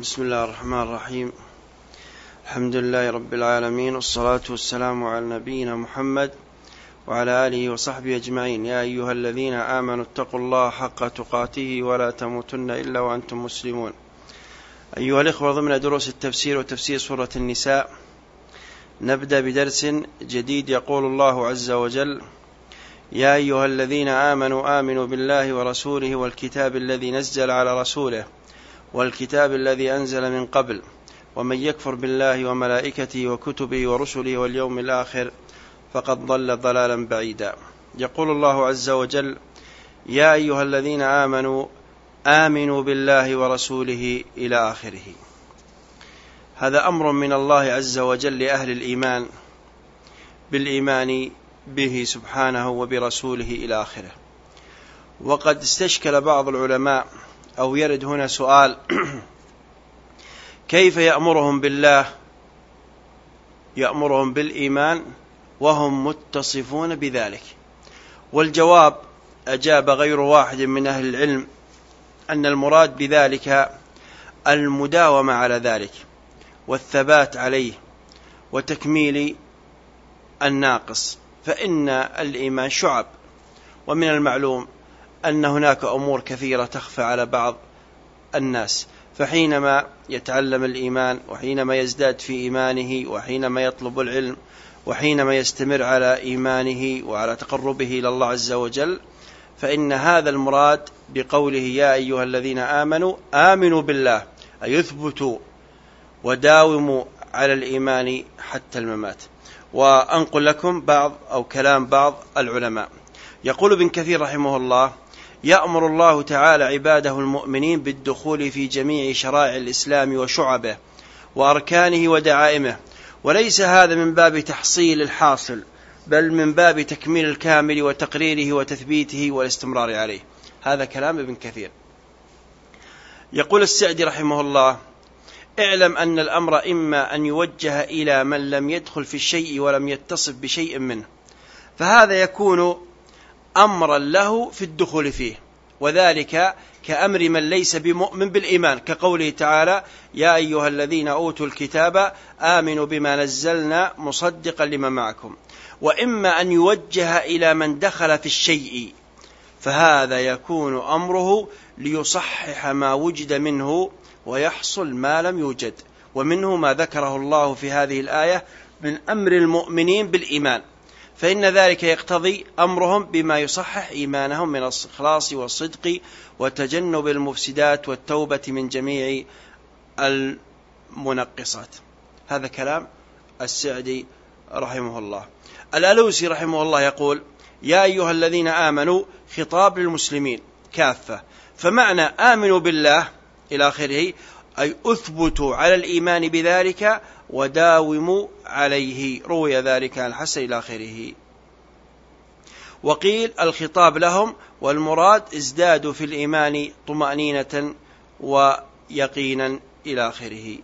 بسم الله الرحمن الرحيم. الحمد لله رب العالمين والصلاة والسلام على نبينا محمد وعلى آله وصحبه أجمعين. يا أيها الذين آمنوا اتقوا الله حق تقاته ولا تموتن إلا وأنتم مسلمون. أيها الإخوة ضمن دروس التفسير وتفسير سورة النساء نبدأ بدرس جديد يقول الله عز وجل يا أيها الذين آمنوا آمنوا بالله ورسوله والكتاب الذي نزل على رسوله والكتاب الذي أنزل من قبل ومن يكفر بالله وملائكته وكتبه ورسله واليوم الآخر فقد ضل ضلالا بعيدا. يقول الله عز وجل يا أيها الذين آمنوا آمنوا بالله ورسوله إلى آخره. هذا أمر من الله عز وجل لأهل الإيمان بالإيمان به سبحانه وبرسوله إلى آخره. وقد استشكل بعض العلماء أو يرد هنا سؤال. كيف يأمرهم بالله؟ يأمرهم بالإيمان وهم متصفون بذلك. والجواب أجاب غير واحد من أهل العلم أن المراد بذلك المداومة على ذلك والثبات عليه وتكميل الناقص. فإن الإيمان شعب ومن المعلوم أن هناك أمور كثيرة تخفى على بعض الناس. فحينما يتعلم الإيمان وحينما يزداد في إيمانه وحينما يطلب العلم وحينما يستمر على إيمانه وعلى تقربه إلى الله عز وجل فإن هذا المراد بقوله يا أيها الذين آمنوا آمنوا بالله أي يثبتوا وداوموا على الإيمان حتى الممات. وأنقل لكم بعض أو كلام بعض العلماء. يقول ابن كثير رحمه الله يأمر الله تعالى عباده المؤمنين بالدخول في جميع شرائع الإسلام وشعبه وأركانه ودعائمه. وليس هذا من باب تحصيل الحاصل بل من باب تكميل الكامل وتقريره وتثبيته والاستمرار عليه. هذا كلام ابن كثير. يقول السعدي رحمه الله اعلم أن الأمر إما أن يوجه إلى من لم يدخل في الشيء ولم يتصف بشيء منه فهذا يكون أمرا له في الدخول فيه. وذلك كأمر من ليس بمؤمن بالإيمان كقوله تعالى يا أيها الذين أوتوا الكتاب آمنوا بما نزلنا مصدقا لما معكم. وإما أن يوجه إلى من دخل في الشيء فهذا يكون أمره ليصحح ما وجد منه ويحصل ما لم يوجد. ومنه ما ذكره الله في هذه الآية من أمر المؤمنين بالإيمان. فإن ذلك يقتضي أمرهم بما يصحح إيمانهم من الإخلاص والصدق وتجنب المفسدات والتوبة من جميع المنقصات. هذا كلام السعدي رحمه الله. الألوسي رحمه الله يقول يا أيها الذين آمنوا خطاب للمسلمين كافة. فمعنى آمنوا بالله إلى آخره أي أثبتوا على الإيمان بذلك وداوموا عليه. روي ذلك عن الحسن إلى آخره. وقيل الخطاب لهم والمراد ازدادوا في الإيمان طمأنينة ويقينا إلى آخره.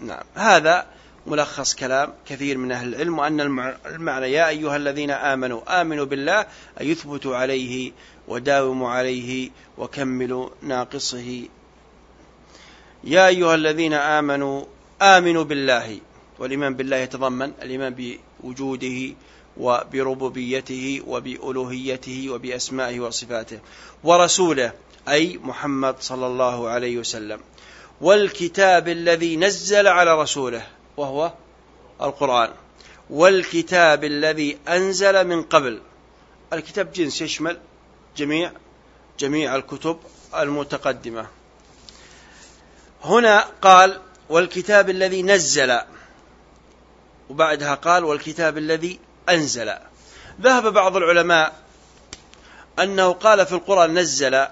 نعم. هذا ملخص كلام كثير من أهل العلم وأن المعنى يا أيها الذين آمنوا آمنوا بالله أن يثبتوا عليه وداوموا عليه وكملوا ناقصه. يا أيها الذين آمنوا آمنوا بالله والإيمان بالله يتضمن الإيمان بوجوده وبربوبيته وبألوهيته وبأسمائه وصفاته ورسوله أي محمد صلى الله عليه وسلم. والكتاب الذي نزل على رسوله وهو القرآن. والكتاب الذي أنزل من قبل الكتاب جنس يشمل جميع جميع الكتب المتقدمة. هنا قال والكتاب الذي نزل وبعدها قال والكتاب الذي أنزل. ذهب بعض العلماء أنه قال في القرآن نزل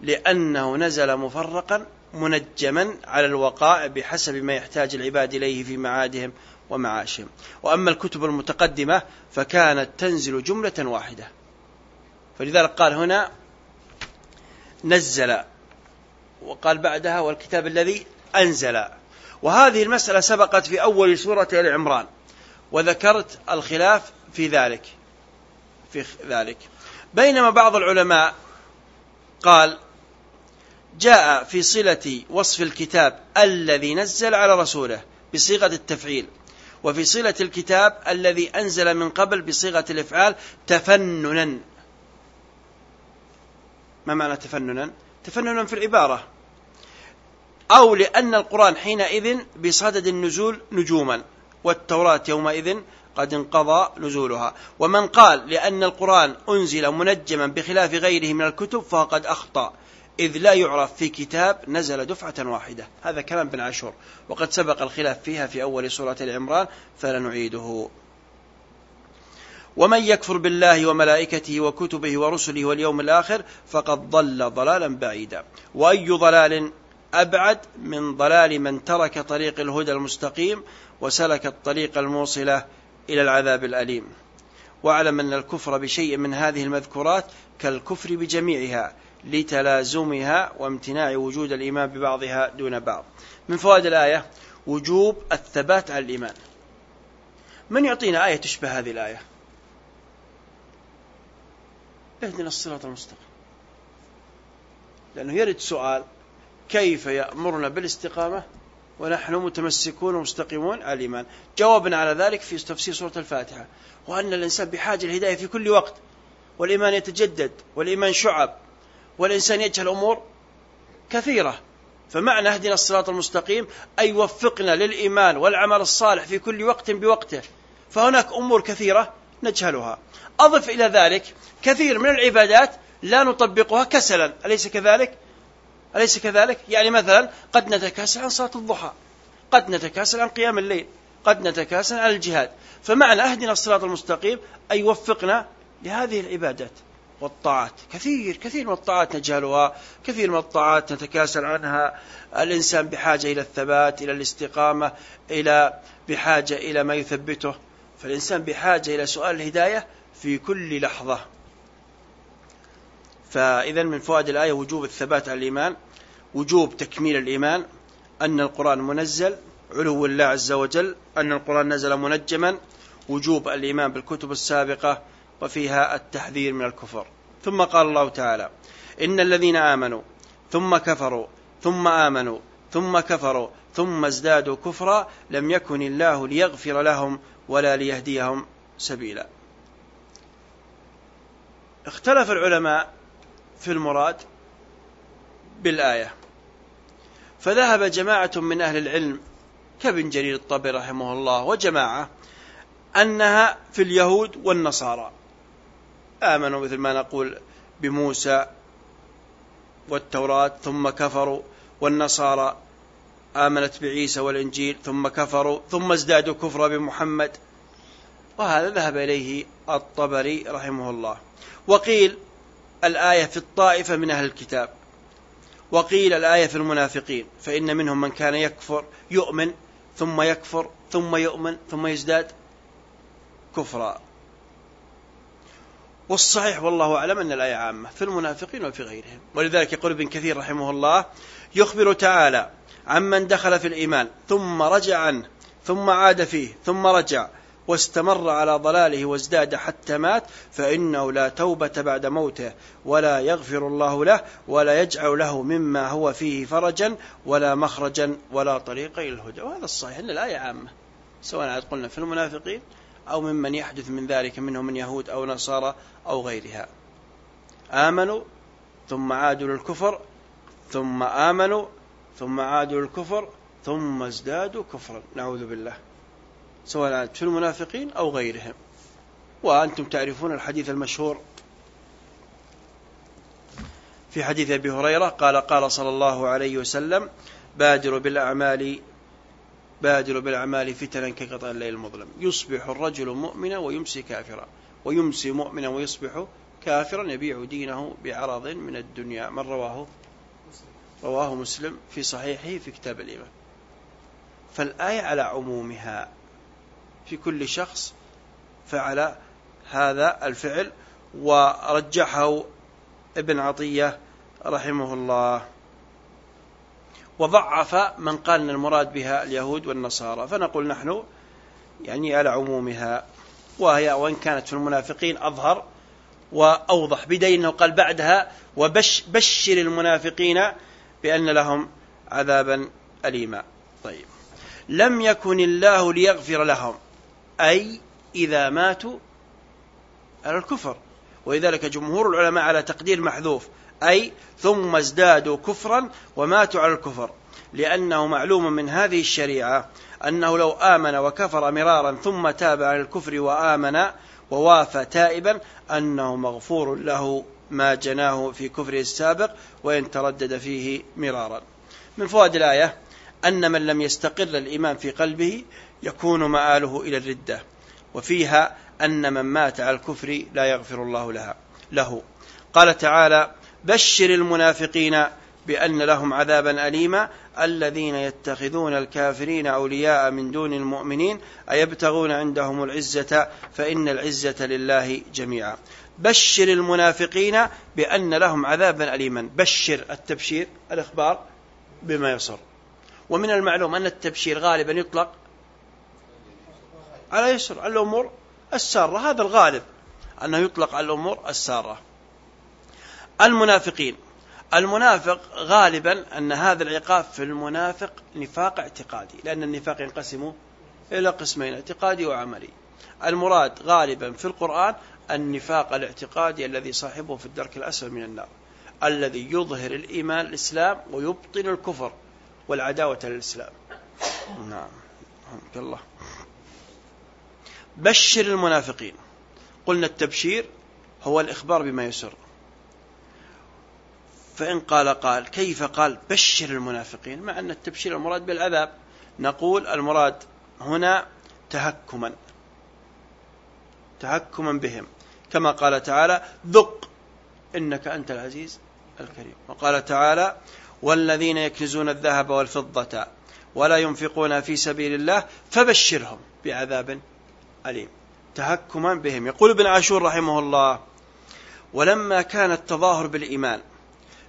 لأنه نزل مفرقا منجما على الوقائع بحسب ما يحتاج العباد إليه في معادهم ومعاشهم. وأما الكتب المتقدمة فكانت تنزل جملة واحدة. فلذلك قال هنا نزل وقال بعدها والكتاب الذي أنزل. وهذه المسألة سبقت في أول سورة آل عمران وذكرت الخلاف في ذلك في ذلك. بينما بعض العلماء قال جاء في صلة وصف الكتاب الذي نزل على رسوله بصيغة التفعيل وفي صلة الكتاب الذي أنزل من قبل بصيغة الإفعال تفننا. ما معنى تفننا؟ تفننا في العبارة. أو لأن القرآن حينئذ بصدد النزول نجوما والتوراة يومئذ قد انقضى نزولها. ومن قال لأن القرآن أنزل منجما بخلاف غيره من الكتب فقد أخطأ. إذ لا يعرف في كتاب نزل دفعة واحدة. هذا كلام بن عاشور. وقد سبق الخلاف فيها في أول سورة العمران فلا نعيده ومن يكفر بالله وملائكته وكتبه ورسله واليوم الآخر فقد ضل ضلالا بعيدا. وأي ضلال أبعد من ضلال من ترك طريق الهدى المستقيم وسلك الطريق الموصلة إلى العذاب الأليم. واعلم أن الكفر بشيء من هذه المذكورات كالكفر بجميعها لتلازمها وامتناع وجود الإيمان ببعضها دون بعض. من فوائد الآية وجوب الثبات على الإيمان. من يعطينا آية تشبه هذه الآية؟ اهدنا الصراط المستقيم. لأنه يرد سؤال كيف يأمرنا بالاستقامة؟ ونحن متمسكون ومستقيمون على الإيمان. جوابنا على ذلك في تفسير سورة الفاتحة. وأن الإنسان بحاجة للهداية في كل وقت. والإيمان يتجدد والإيمان شعب. والإنسان يجهل أمور كثيرة. فمعنى اهدنا الصراط المستقيم أي وفقنا للإيمان والعمل الصالح في كل وقت بوقته. فهناك أمور كثيرة نجهلها. أضف إلى ذلك كثير من العبادات لا نطبقها كسلا. أليس كذلك؟ أليس كذلك؟ يعني مثلا قد نتكاسل عن صلاة الضحى قد نتكاسل عن قيام الليل قد نتكاسل عن الجهاد. فمعنى أهدنا الصراط المستقيم أي وفقنا لهذه العبادات والطاعات. كثير كثير من الطاعات نجهلها كثير من الطاعات نتكاسل عنها. الإنسان بحاجة إلى الثبات إلى الاستقامة إلى بحاجة إلى ما يثبته. فالإنسان بحاجة إلى سؤال الهداية في كل لحظة. فإذا من فوائد الآية وجوب الثبات على الإيمان وجوب تكميل الإيمان أن القرآن منزل علو الله عز وجل أن القرآن نزل منجما وجوب الإيمان بالكتب السابقة وفيها التحذير من الكفر. ثم قال الله تعالى إن الذين آمنوا ثم كفروا ثم آمنوا ثم كفروا ثم ازدادوا كفرا لم يكن الله ليغفر لهم ولا ليهديهم سبيلا. اختلف العلماء في المراد بالآية. فذهب جماعة من أهل العلم كابن جرير الطبري رحمه الله وجماعة أنها في اليهود والنصارى. آمنوا مثل ما نقول بموسى والتوراة ثم كفروا والنصارى آمنت بعيسى والإنجيل ثم كفروا ثم ازدادوا كفرا بمحمد. وهذا ذهب إليه الطبري رحمه الله. وقيل الآية في الطائفة من أهل الكتاب. وقيل الآية في المنافقين فإن منهم من كان يكفر يؤمن ثم يكفر ثم يؤمن ثم يزداد كفرا. والصحيح والله أعلم أن الآية عامة في المنافقين وفي غيرهم. ولذلك يقول ابن كثير رحمه الله يخبر تعالى عمن دخل في الإيمان ثم رجع عنه ثم عاد فيه ثم رجع. واستمر على ضلاله وازداد حتى مات فإنه لا توبة بعد موته ولا يغفر الله له ولا يجعل له مما هو فيه فرجا ولا مخرجا ولا طريق إلى الهدى. وهذا الصحيح أن الآية عامة سواء قلنا في المنافقين أو ممن يحدث من ذلك منهم من يهود أو نصارى أو غيرها. آمنوا ثم عادوا للكفر ثم آمنوا ثم عادوا للكفر ثم ازدادوا كفرا. نعوذ بالله. سواء في المنافقين أو غيرهم. وأنتم تعرفون الحديث المشهور في حديث أبي هريرة قال قال صلى الله عليه وسلم بادروا بالأعمال بادروا بالأعمال فتنا كقطع الليل المظلم. يصبح الرجل مؤمنا ويمسي كافرا ويمسي مؤمنا ويصبح كافرا يبيع دينه بعرض من الدنيا. من رواه؟ رواه مسلم في صحيحه في كتاب الإيمان. فالآية على عمومها في كل شخص فعل هذا الفعل ورجحه ابن عطية رحمه الله. وضعف من قال إن المراد بها اليهود والنصارى. فنقول نحن يعني على عمومها. وهي وإن كانت في المنافقين أظهر وأوضح. بدين انه قال بعدها وبشر المنافقين بأن لهم عذابا أليما. طيب. لم يكن الله ليغفر لهم. أي إذا ماتوا على الكفر. ولذلك جمهور العلماء على تقدير محذوف. أي ثم ازدادوا كفرا وماتوا على الكفر. لأنه معلوم من هذه الشريعة أنه لو آمن وكفر مرارا ثم تاب عن الكفر وآمن ووافى تائبا أنه مغفور له ما جناه في كفره السابق وإن تردد فيه مرارا. من فوائد الآية أن من لم يستقر الإيمان في قلبه يكون مآله إلى الردة وفيها أن من مات على الكفر لا يغفر الله لها له. قال تعالى بشر المنافقين بأن لهم عذابا أليما الذين يتخذون الكافرين أولياء من دون المؤمنين أيبتغون عندهم العزة؟ فإن العزة لله جميعا. بشر المنافقين بأن لهم عذابا أليما. بشر التبشير الإخبار بما يصر. ومن المعلوم أن التبشير غالبا يطلق على يسر على الأمور السارة. هذا الغالب أنه يطلق على الأمور السارة. المنافقين. المنافق غالبا أن هذا العقاب في المنافق نفاق اعتقادي لأن النفاق ينقسم إلى قسمين اعتقادي وعملي. المراد غالبا في القرآن النفاق الاعتقادي الذي صاحبه في الدرك الأسفل من النار الذي يظهر الإيمان الإسلام ويبطن الكفر والعداوة للإسلام. نعم. الله. بشر المنافقين. قلنا التبشير هو الإخبار بما يسر. فإن قال قال كيف قال بشر المنافقين؟ مع أن التبشير المراد بالعذاب. نقول المراد هنا تهكما. تهكما بهم. كما قال تعالى ذق إنك أنت العزيز الكريم. وقال تعالى والذين يكنزون الذهب والفضة ولا ينفقون في سبيل الله فبشرهم بعذاب أليم. تهكما بهم. يقول ابن عاشور رحمه الله ولما كان التظاهر بالإيمان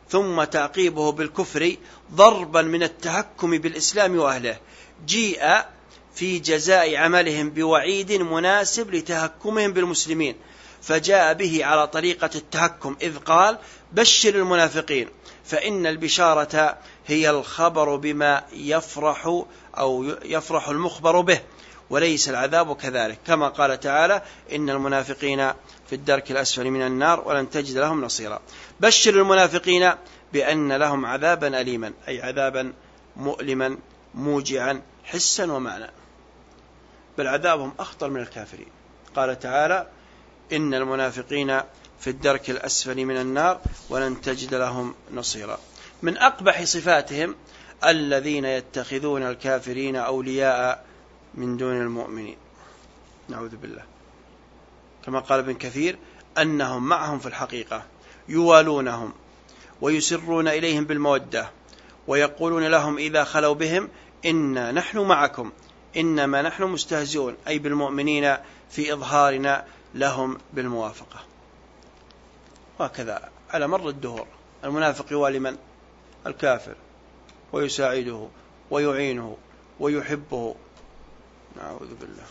ثم تعقيبه بالكفر ضربا من التهكم بالإسلام وأهله جيء في جزاء عملهم بوعيد مناسب لتهكمهم بالمسلمين فجاء به على طريقة التهكم إذ قال بشر المنافقين فإن البشارة هي الخبر بما يفرح أو يفرح المخبر به. وليس العذاب كذلك. كما قال تعالى إن المنافقين في الدرك الأسفل من النار ولن تجد لهم نصيرا. بشر المنافقين بأن لهم عذابا أليما أي عذابا مؤلما موجعا حسا ومعنى. بل عذابهم أخطر من الكافرين. قال تعالى إن المنافقين في الدرك الأسفل من النار ولن تجد لهم نصيرا. من أقبح صفاتهم الذين يتخذون الكافرين أولياء من دون المؤمنين. نعوذ بالله. كما قال ابن كثير أنهم معهم في الحقيقة يوالونهم ويسرون إليهم بالمودة ويقولون لهم إذا خلوا بهم إنا نحن معكم إنما نحن مستهزئون أي بالمؤمنين في إظهارنا لهم بالموافقة. وهكذا على مر الدهور المنافق يوالي من؟ الكافر ويساعده ويعينه ويحبه نعوذ بالله.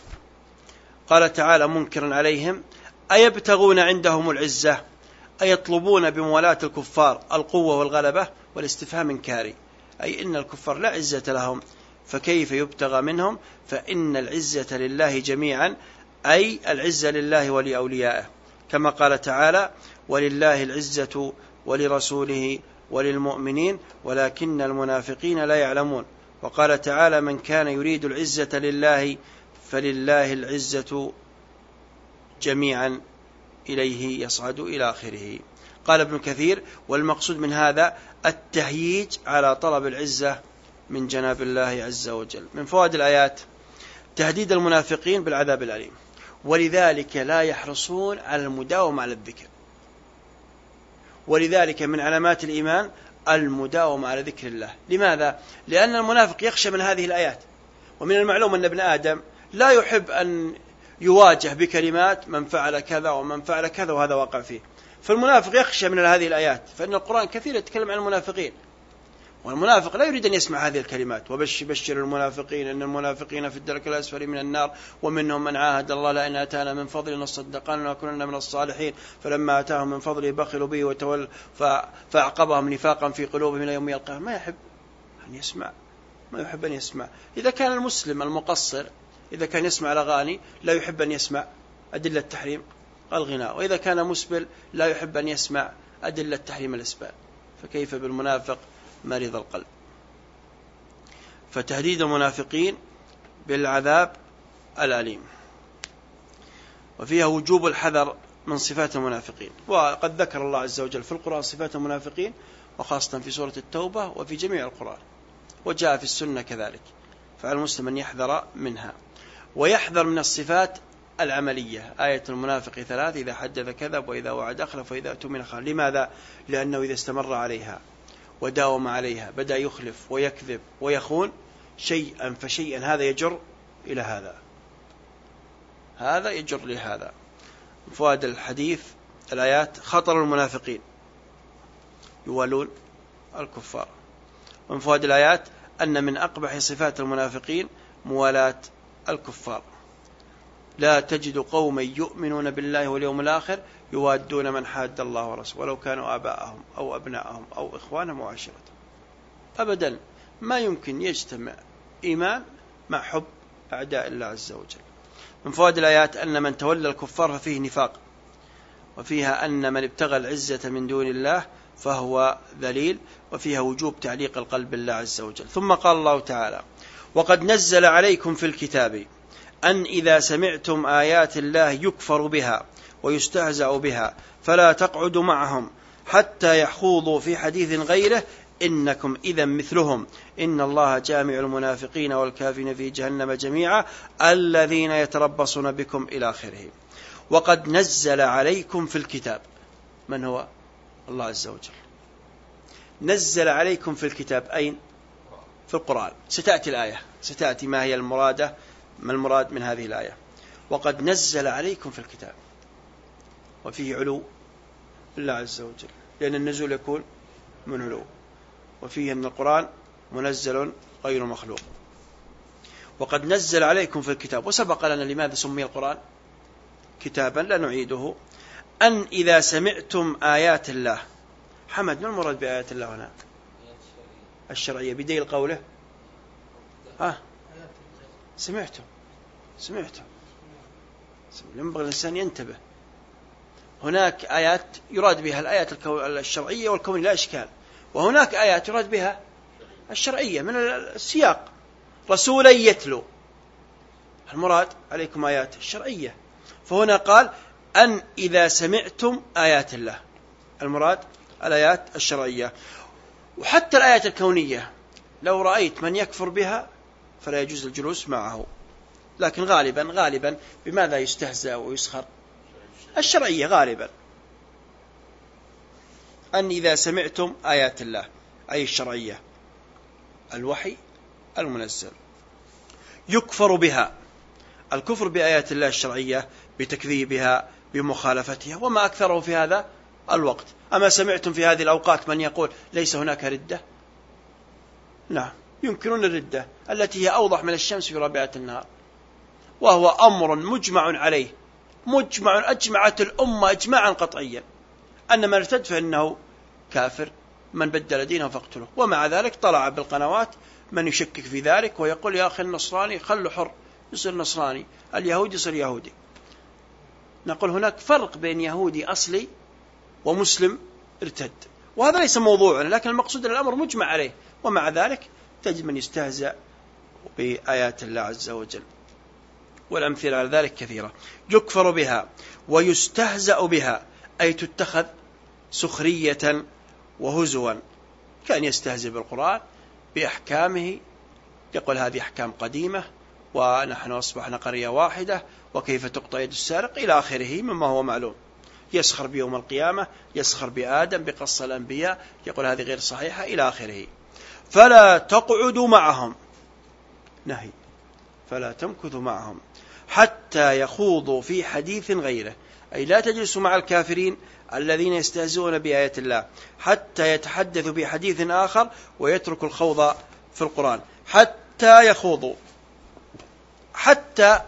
قال تعالى منكرا عليهم أيبتغون عندهم العزة؟ أيطلبون بموالاة الكفار القوة والغلبة والاستفهام انكاري أي إن الكفار لا عزة لهم فكيف يبتغى منهم؟ فإن العزة لله جميعا أي العزة لله ولأوليائه. كما قال تعالى ولله العزة ولرسوله وللمؤمنين ولكن المنافقين لا يعلمون وقال تعالى من كان يريد العزة لله فلله العزة جميعا إليه يصعد إلى آخره. قال ابن كثير والمقصود من هذا التهييج على طلب العزة من جناب الله عز وجل. من فوائد الآيات تهديد المنافقين بالعذاب الأليم ولذلك لا يحرصون على المداومة على الذكر ولذلك من علامات الإيمان المداومة على ذكر الله. لماذا؟ لأن المنافق يخشى من هذه الآيات. ومن المعلوم أن ابن آدم لا يحب أن يواجه بكلمات من فعل كذا ومن فعل كذا وهذا واقع فيه. فالمنافق يخشى من هذه الآيات. فإن القرآن كثير يتكلم عن المنافقين. والمنافق لا يريد أن يسمع هذه الكلمات. وبشر المنافقين أن المنافقين في الدرك الأسفل من النار ومنهم من عاهد الله لئن أتانا من فضل لنصدقن ونكونن من الصالحين. فلما أتاهم من فضله بخلوا به وتول فأعقبهم نفاقا في قلوبهم إلى يوم يلقاه ما يحب أن يسمع. ما يحب أن يسمع. إذا كان المسلم المقصر إذا كان يسمع الأغاني لا يحب أن يسمع أدلة تحريم الغناء. وإذا كان مسبل لا يحب أن يسمع أدلة تحريم الإسبال. فكيف بالمنافق مريض القلب. فتهديد المنافقين بالعذاب الأليم. وفيها وجوب الحذر من صفات المنافقين. وقد ذكر الله عز وجل في القرآن صفات المنافقين وخاصة في سورة التوبة وفي جميع القرآن. وجاء في السنة كذلك. فعلى المسلم أن يحذر منها. ويحذر من الصفات العملية. آية المنافق ثلاث إذا حدث كذب وإذا وعد أخلف وإذا أتمن خان لماذا؟ لأنه إذا استمر عليها. وداوم عليها بدأ يخلف ويكذب ويخون شيئا فشيئا هذا يجر إلى هذا. هذا يجر لهذا. فوائد الحديث الآيات خطر المنافقين. يوالون الكفار. ومن فوائد الآيات أن من أقبح صفات المنافقين موالاة الكفار. لا تجد قوما يؤمنون بالله واليوم الآخر يوادون من حاد الله ورسوله ولو كانوا آباءهم أو أبناءهم أو إخوانهم وعشيرتهم أبدا ما يمكن يجتمع إيمان مع حب أعداء الله عز وجل. من فوائد الآيات أن من تولى الكفار ففيه نفاق وفيها أن من ابتغى العزة من دون الله فهو ذليل وفيها وجوب تعليق القلب بالله عز وجل. ثم قال الله تعالى وقد نزل عليكم في الكتاب أن إذا سمعتم آيات الله يكفر بها ويستهزأ بها فلا تقعدوا معهم حتى يخوضوا في حديث غيره إنكم إذا مثلهم. إن الله جامع المنافقين والكافرين في جهنم جميعا الذين يتربصون بكم إلى آخره. وقد نزل عليكم في الكتاب. من هو؟ الله عز وجل. نزل عليكم في الكتاب. أين؟ في القرآن. ستأتي الآية. ستأتي ما هي المرادة. ما المراد من هذه الآية؟ وقد نزل عليكم في الكتاب وفيه علو الله عز وجل لأن النزول يكون من علو وفيه أن القرآن منزل غير مخلوق. وقد نزل عليكم في الكتاب وسبق لنا لماذا سمي القرآن كتابا لا نعيده؟ أن إذا سمعتم آيات الله حمد ما المراد بآيات الله هنا؟ الشرعية. بديل قوله؟ ها؟ سمعتم سمعتم ينبغي الإنسان ينتبه. هناك آيات يراد بها الآيات الشرعية والكونية لا إشكال. وهناك آيات يراد بها الشرعية من السياق. رسولا يتلو. المراد عليكم آيات الشرعية. فهنا قال أن إذا سمعتم آيات الله. المراد الآيات الشرعية. وحتى الآيات الكونية. لو رأيت من يكفر بها فلا يجوز الجلوس معه. لكن غالبا غالبا بماذا يستهزأ ويسخر؟ الشرعية غالبا. أن إذا سمعتم آيات الله أي الشرعية الوحي المنزل. يكفر بها. الكفر بآيات الله الشرعية بتكذيبها بمخالفتها وما أكثره في هذا الوقت. أما سمعتم في هذه الأوقات من يقول ليس هناك ردة؟ نعم. ينكرون الردة التي هي أوضح من الشمس في رابعة النهار. وهو أمر مجمع عليه مجمع أجمعت الأمة إجماعا قطعيا. أن من ارتد فإنه كافر من بدل دينه فاقتله. ومع ذلك طلع بالقنوات من يشكك في ذلك ويقول يا أخي النصراني خلوا حر يصير نصراني اليهودي يصير يهودي. نقول هناك فرق بين يهودي أصلي ومسلم ارتد. وهذا ليس موضوعنا لكن المقصود أن الأمر مجمع عليه. ومع ذلك تجد من يستهزأ بآيات الله عز وجل. والأمثلة على ذلك كثيرة. يكفر بها ويستهزأ بها أي تتخذ سخرية وهزوا. كان يستهزئ بالقرآن بأحكامه يقول هذه أحكام قديمة ونحن أصبحنا قرية واحدة وكيف تقطع يد السارق إلى آخره مما هو معلوم. يسخر بيوم القيامة يسخر بآدم بقص الأنبياء يقول هذه غير صحيحة إلى آخره. فلا تقعدوا معهم. نهي. فلا تمكثوا معهم. حتى يخوضوا في حديث غيره. أي لا تجلسوا مع الكافرين الذين يستهزئون بآيات الله. حتى يتحدثوا بحديث آخر ويتركوا الخوض في القرآن. حتى يخوضوا. حتى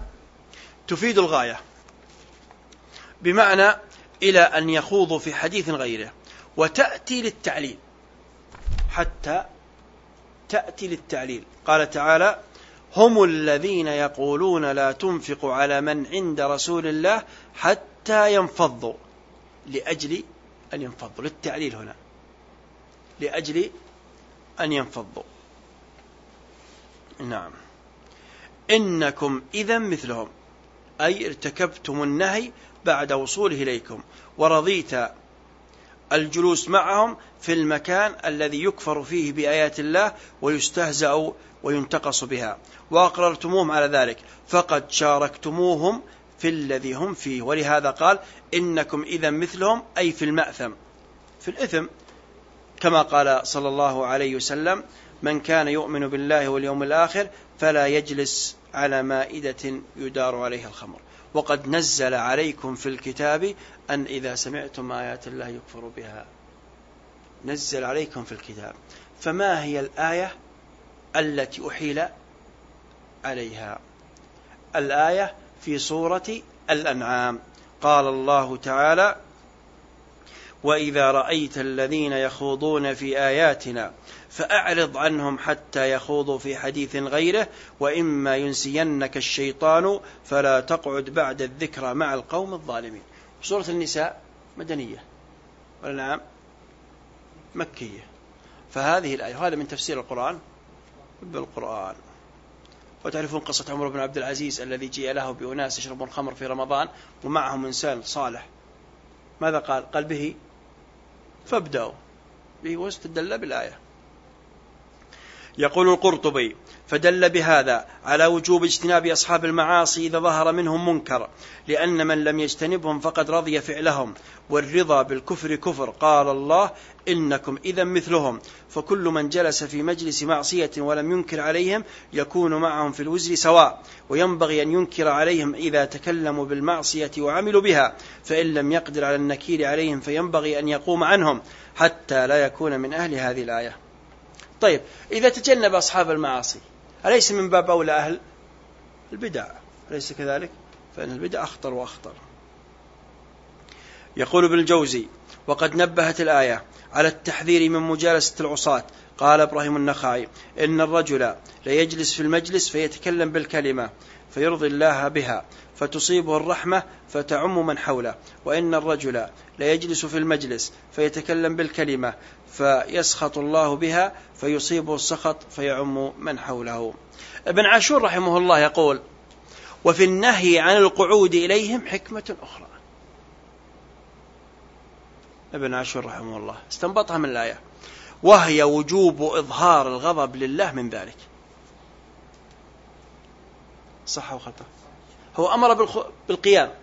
تفيد الغاية. بمعنى إلى أن يخوضوا في حديث غيره. وتأتي للتعليل. حتى تأتي للتعليل. قال تعالى هم الذين يقولون لا تنفقوا على من عند رسول الله حتى ينفضوا. لأجل أن ينفضوا. للتعليل هنا. لأجل أن ينفضوا. نعم. إنكم إذا مثلهم. أي ارتكبتم النهي بعد وصوله إليكم. ورضيت الجلوس معهم في المكان الذي يكفر فيه بآيات الله ويستهزأ وينتقص بها. وأقررتموهم على ذلك. فقد شاركتموهم في الذي هم فيه. ولهذا قال إنكم إذا مثلهم أي في المأثم. في الإثم كما قال صلى الله عليه وسلم من كان يؤمن بالله واليوم الآخر فلا يجلس على مائدة يدار عليها الخمر. وقد نزل عليكم في الكتاب أن إذا سمعتم آيات الله يكفر بها. نزل عليكم في الكتاب. فما هي الآية التي أحيل عليها؟ الآية في سورة الأنعام. قال الله تعالى وإذا رأيت الذين يخوضون في آياتنا فأعرض عنهم حتى يخوضوا في حديث غيره وإما ينسينك الشيطان فلا تقعد بعد الذكرى مع القوم الظالمين. سورة النساء مدنية ولا نعم مكية. فهذه الآية وهذا من تفسير القرآن بالقرآن وتعرفون قصة عمر بن عبد العزيز الذي جيء له بأناس يشربون الخمر في رمضان ومعهم إنسان صالح. ماذا قال؟ قال به فابدأوا. به واستدل بالآية يقول القرطبي فدل بهذا على وجوب اجتناب أصحاب المعاصي إذا ظهر منهم منكر لأن من لم يجتنبهم فقد رضي فعلهم والرضا بالكفر كفر قال الله إنكم إذا مثلهم. فكل من جلس في مجلس معصية ولم ينكر عليهم يكون معهم في الوزر سواء وينبغي أن ينكر عليهم إذا تكلموا بالمعصية وعملوا بها فإن لم يقدر على النكير عليهم فينبغي أن يقوم عنهم حتى لا يكون من أهل هذه الآية. طيب إذا تجنب أصحاب المعاصي أليس من باب أولى أهل البدع؟ أليس كذلك؟ فإن البدع أخطر وأخطر. يقول ابن الجوزي وقد نبهت الآية على التحذير من مجالسة العصاة. قال إبراهيم النخعي إن الرجل ليجلس في المجلس فيتكلم بالكلمة. فيرضي الله بها فتصيبه الرحمة فتعم من حوله. وإن الرجل ليجلس في المجلس فيتكلم بالكلمة فيسخط الله بها فيصيبه السخط فيعم من حوله. ابن عاشور رحمه الله يقول وفي النهي عن القعود إليهم حكمة أخرى. ابن عاشور رحمه الله استنبطها من الآية. وهي وجوب إظهار الغضب لله من ذلك. صح وخطأ هو أمر بالقيام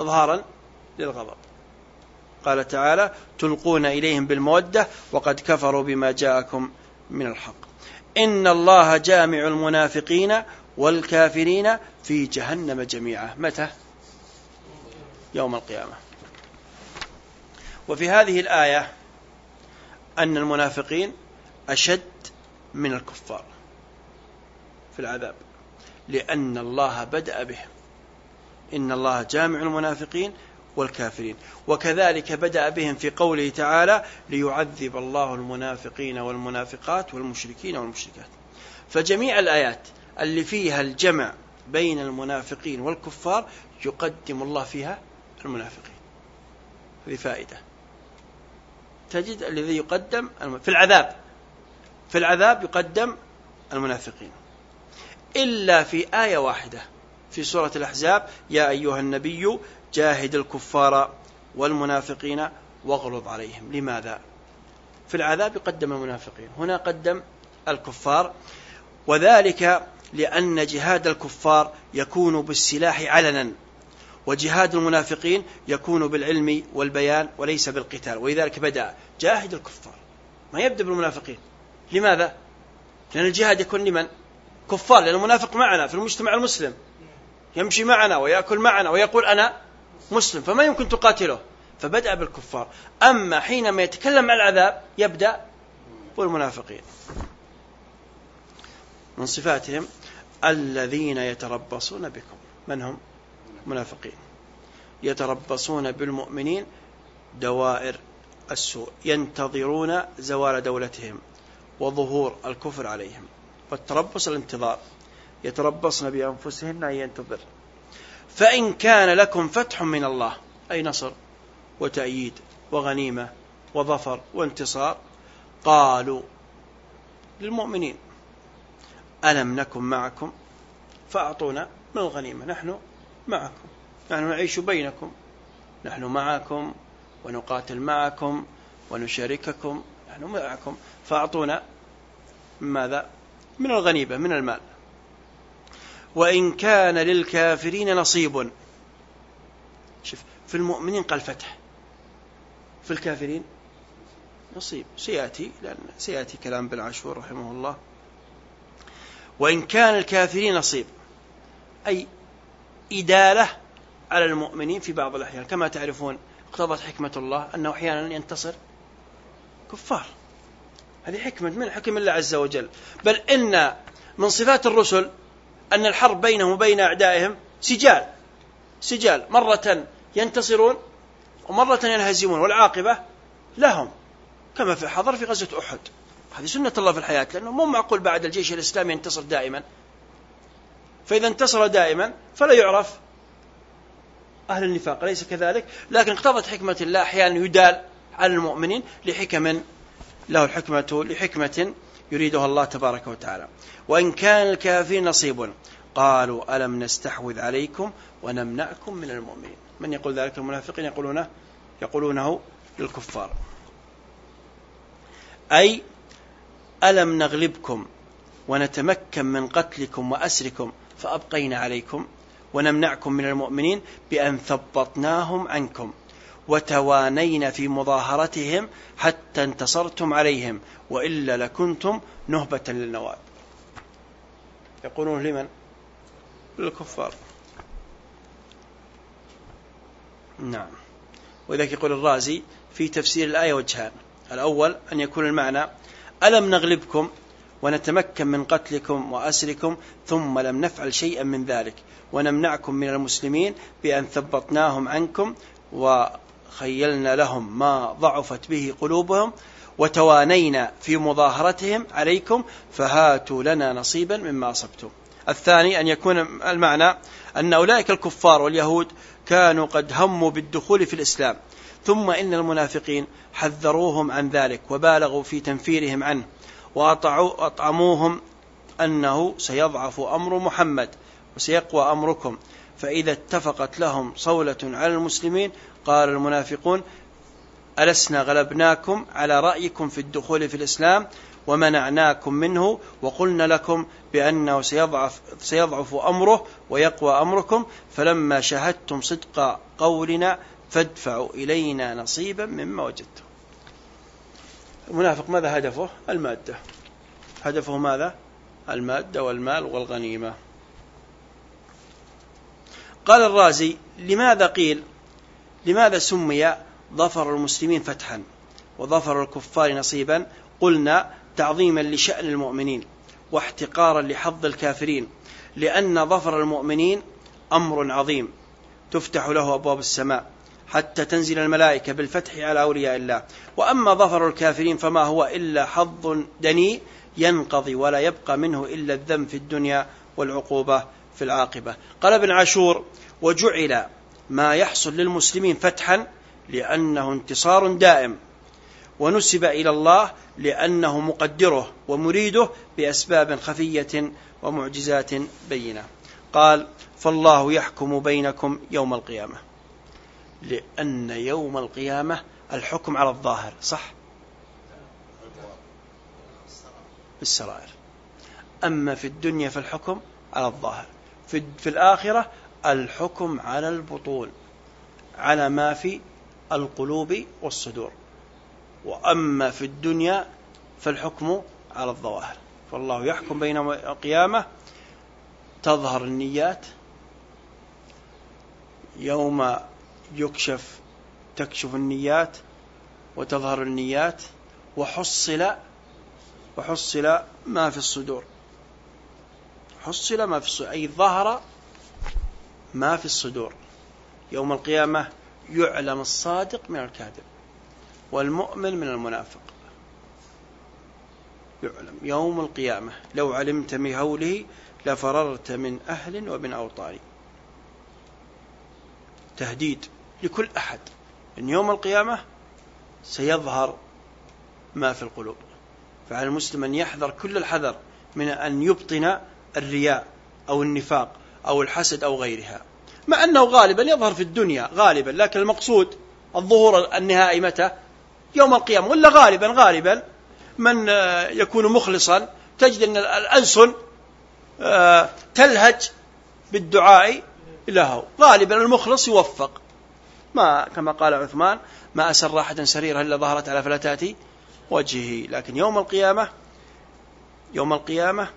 إظهارا للغضب. قال تعالى تلقون إليهم بالمودة وقد كفروا بما جاءكم من الحق. إن الله جامع المنافقين والكافرين في جهنم جميعا. متى؟ يوم القيامة. وفي هذه الآية أن المنافقين أشد من الكفار في العذاب. لأن الله بدأ بهم إن الله جامع المنافقين والكافرين. وكذلك بدأ بهم في قوله تعالى ليعذب الله المنافقين والمنافقات والمشركين والمشركات. فجميع الآيات اللي فيها الجمع بين المنافقين والكفار يقدم الله فيها المنافقين. هذه فائدة. تجد الذي يقدم في العذاب. في العذاب يقدم المنافقين. إلا في آية واحدة في سورة الأحزاب يا أيها النبي جاهد الكفار والمنافقين واغلظ عليهم لماذا في العذاب يقدم المنافقين هنا قدم الكفار وذلك لأن جهاد الكفار يكون بالسلاح علنا وجهاد المنافقين يكون بالعلم والبيان وليس بالقتال ولذلك بدأ جاهد الكفار ما يبدأ بالمنافقين لماذا؟ لأن الجهاد يكون لمن؟ كفار لأن المنافق معنا في المجتمع المسلم. يمشي معنا ويأكل معنا ويقول أنا مسلم فما يمكن تقاتله. فبدأ بالكفار. أما حينما يتكلم عن العذاب يبدأ بالمنافقين. من صفاتهم الذين يتربصون بكم. من هم؟ منافقين. يتربصون بالمؤمنين دوائر السوء ينتظرون زوال دولتهم وظهور الكفر عليهم. فالتربص الانتظار. يتربصن بأنفسهن أن ينتظر. فإن كان لكم فتح من الله أي نصر وتأييد وغنيمة وظفر وانتصار قالوا للمؤمنين ألم نكن معكم؟ فأعطونا من الغنيمة. نحن معكم. نحن نعيش بينكم. نحن معكم ونقاتل معكم ونشارككم. نحن معكم. فأعطونا ماذا؟ من الغنيمة من المال. وإن كان للكافرين نصيب. شوف في المؤمنين قال فتح. في الكافرين نصيب. سيأتي لأن سيأتي كلام بن عاشور رحمه الله. وإن كان الكافرين نصيب. أي إدالة على المؤمنين في بعض الأحيان. كما تعرفون اقتضت حكمة الله أنه أحيانا ينتصر كفار. هذه حكمة من حكم الله عز وجل؟ بل إن من صفات الرسل أن الحرب بينهم وبين أعدائهم سجال. سجال. مرة ينتصرون ومرة ينهزمون والعاقبة لهم. كما في حضر في غزوة أحد. هذه سنة الله في الحياة لأنه مو معقول بعد الجيش الإسلامي ينتصر دائما. فإذا انتصر دائما فلا يعرف أهل النفاق أليس كذلك؟ لكن اقتضت حكمة الله أحيانا يدال على المؤمنين لحكم له الحكمة لحكمة يريدها الله تبارك وتعالى. وإن كان الكافرين نصيب قالوا ألم نستحوذ عليكم ونمنعكم من المؤمنين؟ من يقول ذلك؟ المنافقين يقولونه يقولونه للكفار. أي ألم نغلبكم ونتمكن من قتلكم وأسركم فأبقينا عليكم ونمنعكم من المؤمنين بأن ثبطناهم عنكم. وتوانينا في مظاهرتهم حتى انتصرتم عليهم وإلا لكنتم نهبة للنواب. يقولون لمن؟ للكفار. نعم. ولذلك يقول الرازي في تفسير الآية وجهان. الأول أن يكون المعنى ألم نغلبكم ونتمكن من قتلكم وأسركم ثم لم نفعل شيئا من ذلك ونمنعكم من المسلمين بأن ثبطناهم عنكم وخيلنا لهم ما ضعفت به قلوبهم وتوانينا في مظاهرتهم عليكم فهاتوا لنا نصيبا مما أصبتم. الثاني أن يكون المعنى أن أولئك الكفار واليهود كانوا قد هموا بالدخول في الإسلام ثم إن المنافقين حذروهم عن ذلك وبالغوا في تنفيرهم عنه وأطعموهم أنه سيضعف أمر محمد وسيقوى أمركم فإذا اتفقت لهم صولة على المسلمين قال المنافقون ألسنا غلبناكم على رأيكم في الدخول في الإسلام ومنعناكم منه وقلنا لكم بأنه سيضعف, سيضعف أمره ويقوى أمركم فلما شهدتم صدق قولنا فادفعوا إلينا نصيبا مما وجدتم. المنافق ماذا هدفه؟ المادة. هدفه ماذا؟ المادة والمال والغنيمة. قال الرازي لماذا قيل لماذا سمي ظفر المسلمين فتحا وظفر الكفار نصيبا؟ قلنا تعظيما لشأن المؤمنين واحتقارا لحظ الكافرين لأن ظفر المؤمنين أمر عظيم تفتح له أبواب السماء حتى تنزل الملائكة بالفتح على أولياء الله. وأما ظفر الكافرين فما هو إلا حظ دني ينقضي ولا يبقى منه إلا الذم في الدنيا والعقوبة في العاقبة. قال ابن عاشور وجعل ما يحصل للمسلمين فتحا لأنه انتصار دائم. ونسب إلى الله لأنه مقدره ومريده بأسباب خفية ومعجزات بينة. قال فالله يحكم بينكم يوم القيامة. لأن يوم القيامة الحكم على الظاهر صح؟ بالسرائر. أما في الدنيا فالحكم على الظاهر. في, في الآخرة الحكم على البطون على ما في القلوب والصدور. وأما في الدنيا فالحكم على الظواهر. فالله يحكم بين القيامة تظهر النيات يوم يكشف تكشف النيات وتظهر النيات وحصل وحصل ما في الصدور. حصل ما في الصدور. أي ظهر ما في الصدور. يوم القيامة يعلم الصادق من الكاذب والمؤمن من المنافق. يعلم. يوم القيامة. لو علمت بهوله لفررت من أهل ومن أوطان. تهديد لكل أحد. أن يوم القيامة سيظهر ما في القلوب. فعلى المسلم أن يحذر كل الحذر من أن يبطن الرياء أو النفاق أو الحسد أو غيرها. مع أنه غالبا يظهر في الدنيا غالبا لكن المقصود الظهور النهائي متى؟ يوم القيامة. ولا غالبا غالبا من يكون مخلصا تجد أن الألسن آه، تلهج بالدعاء له. غالبا المخلص يوفق. ما كما قال عثمان ما أسر أحدا سريرا إلا ظهرت على فلتات وجهه. لكن يوم القيامة يوم القيامة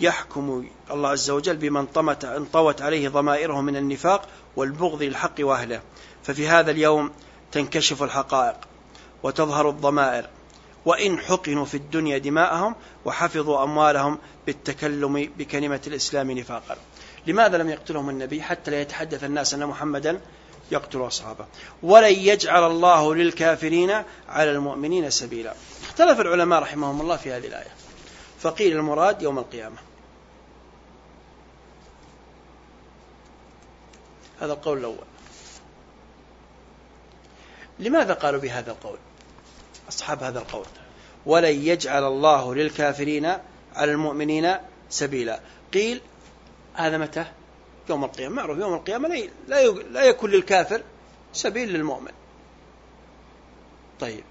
يحكم الله عز وجل بمن طمت انطوت عليه ضمائره من النفاق والبغض للحق وأهله. ففي هذا اليوم تنكشف الحقائق وتظهر الضمائر. وإن حقنوا في الدنيا دماءهم وحفظوا أموالهم بالتكلم بكلمة الإسلام نفاقا. لماذا لم يقتلهم النبي حتى لا يتحدث الناس أن محمدا يقتل أصحابه؟ ولن يجعل الله للكافرين على المؤمنين سبيلا. اختلف العلماء رحمهم الله في هذه الآية. فقيل المراد يوم القيامة. هذا القول الأول. لماذا قالوا بهذا القول؟ أصحاب هذا القول. ولن يجعل الله للكافرين على المؤمنين سبيلا. قيل هذا متى؟ يوم القيامة. معروف يوم القيامة لا لا يكون للكافر سبيل للمؤمن. طيب.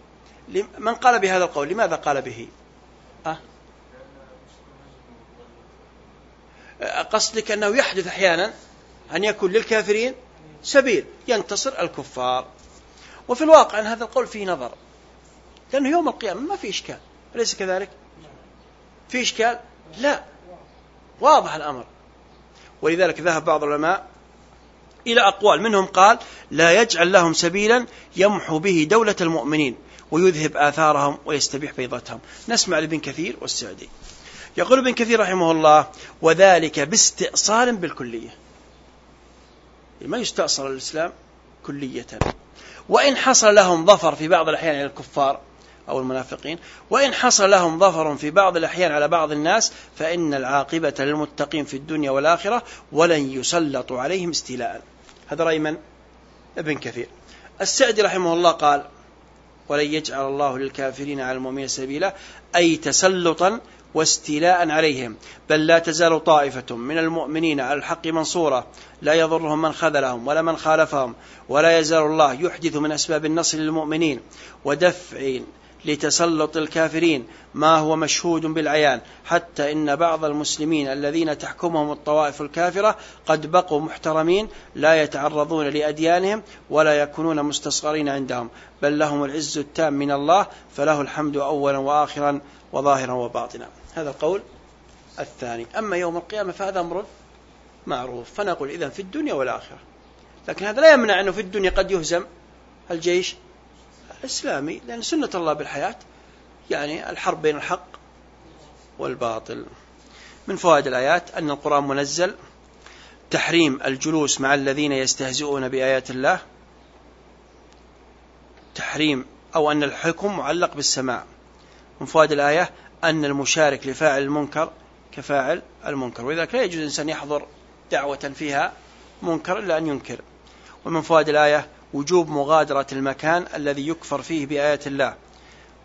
من قال بهذا القول؟ لماذا قال به؟ أه؟ قصدك أنه يحدث أحيانا؟ أن يكون للكافرين سبيل ينتصر الكفار. وفي الواقع أن هذا القول فيه نظر. لأنه يوم القيامة ما في إشكال. أليس كذلك؟ في إشكال؟ لا. واضح الأمر. ولذلك ذهب بعض العلماء إلى أقوال. منهم قال لا يجعل لهم سبيلا يمحو به دولة المؤمنين ويذهب آثارهم ويستبيح بيضتهم. نسمع لابن كثير والسعدي. يقول ابن كثير رحمه الله وذلك باستئصال بالكلية. ما يستأصل الإسلام كلية. وإن حصل لهم ظفر في بعض الأحيان على الكفار أو المنافقين وإن حصل لهم ظفر في بعض الأحيان على بعض الناس فإن العاقبة للمتقين في الدنيا والآخرة ولن يسلطوا عليهم استيلاء. هذا رأي من؟ ابن كثير. السعدي رحمه الله قال ولن يجعل الله للكافرين على المؤمنين سبيلا أي تسلطا واستيلاء عليهم بل لا تزال طائفة من المؤمنين على الحق منصورة لا يضرهم من خذلهم ولا من خالفهم ولا يزال الله يحدث من أسباب النصر للمؤمنين ودفع لتسلط الكافرين ما هو مشهود بالعيان حتى إن بعض المسلمين الذين تحكمهم الطوائف الكافرة قد بقوا محترمين لا يتعرضون لأديانهم ولا يكونون مستصغرين عندهم بل لهم العز التام من الله فله الحمد أولا وآخرا وظاهرا وباطنا. هذا القول الثاني. أما يوم القيامة فهذا أمر معروف. فنقول إذا في الدنيا والآخرة. لكن هذا لا يمنع أنه في الدنيا قد يهزم الجيش الإسلامي لأن سنة الله بالحياة يعني الحرب بين الحق والباطل. من فوائد الآيات أن القرآن منزل تحريم الجلوس مع الذين يستهزئون بآيات الله. تحريم أو أن الحكم معلق بالسماع. من فوائد الآية أن المشارك لفاعل المنكر كفاعل المنكر. ولذلك لا يجوز الإنسان يحضر دعوة فيها منكر إلا أن ينكر. ومن فوائد الآية وجوب مغادرة المكان الذي يكفر فيه بآيات الله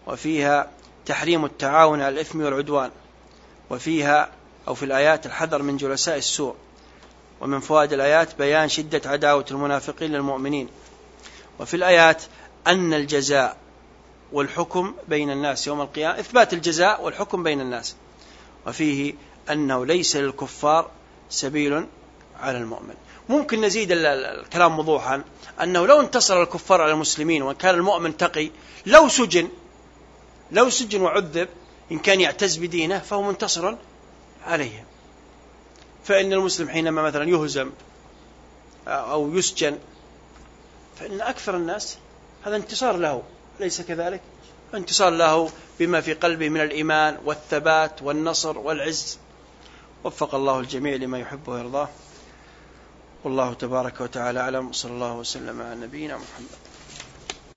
وفيها تحريم التعاون على الإثم والعدوان وفيها أو في الآيات الحذر من جلساء السوء. ومن فوائد الآيات بيان شدة عداوة المنافقين للمؤمنين. وفي الآيات أن الجزاء والحكم بين الناس يوم القيامة إثبات الجزاء والحكم بين الناس. وفيه أنه ليس للكفار سبيل على المؤمن. ممكن نزيد الكلام وضوحا. أنه لو انتصر الكفار على المسلمين وكان المؤمن تقي لو سجن لو سجن وعذب إن كان يعتز بدينه فهو منتصر عليهم فإن المسلم حينما مثلا يهزم أو يسجن فإن أكثر الناس هذا انتصار له. ليس كذلك؟ انتصار له بما في قلبه من الإيمان والثبات والنصر والعز. وفق الله الجميع لما يحب ويرضاه. والله تبارك وتعالى أعلم. صلى الله وسلم على نبينا محمد.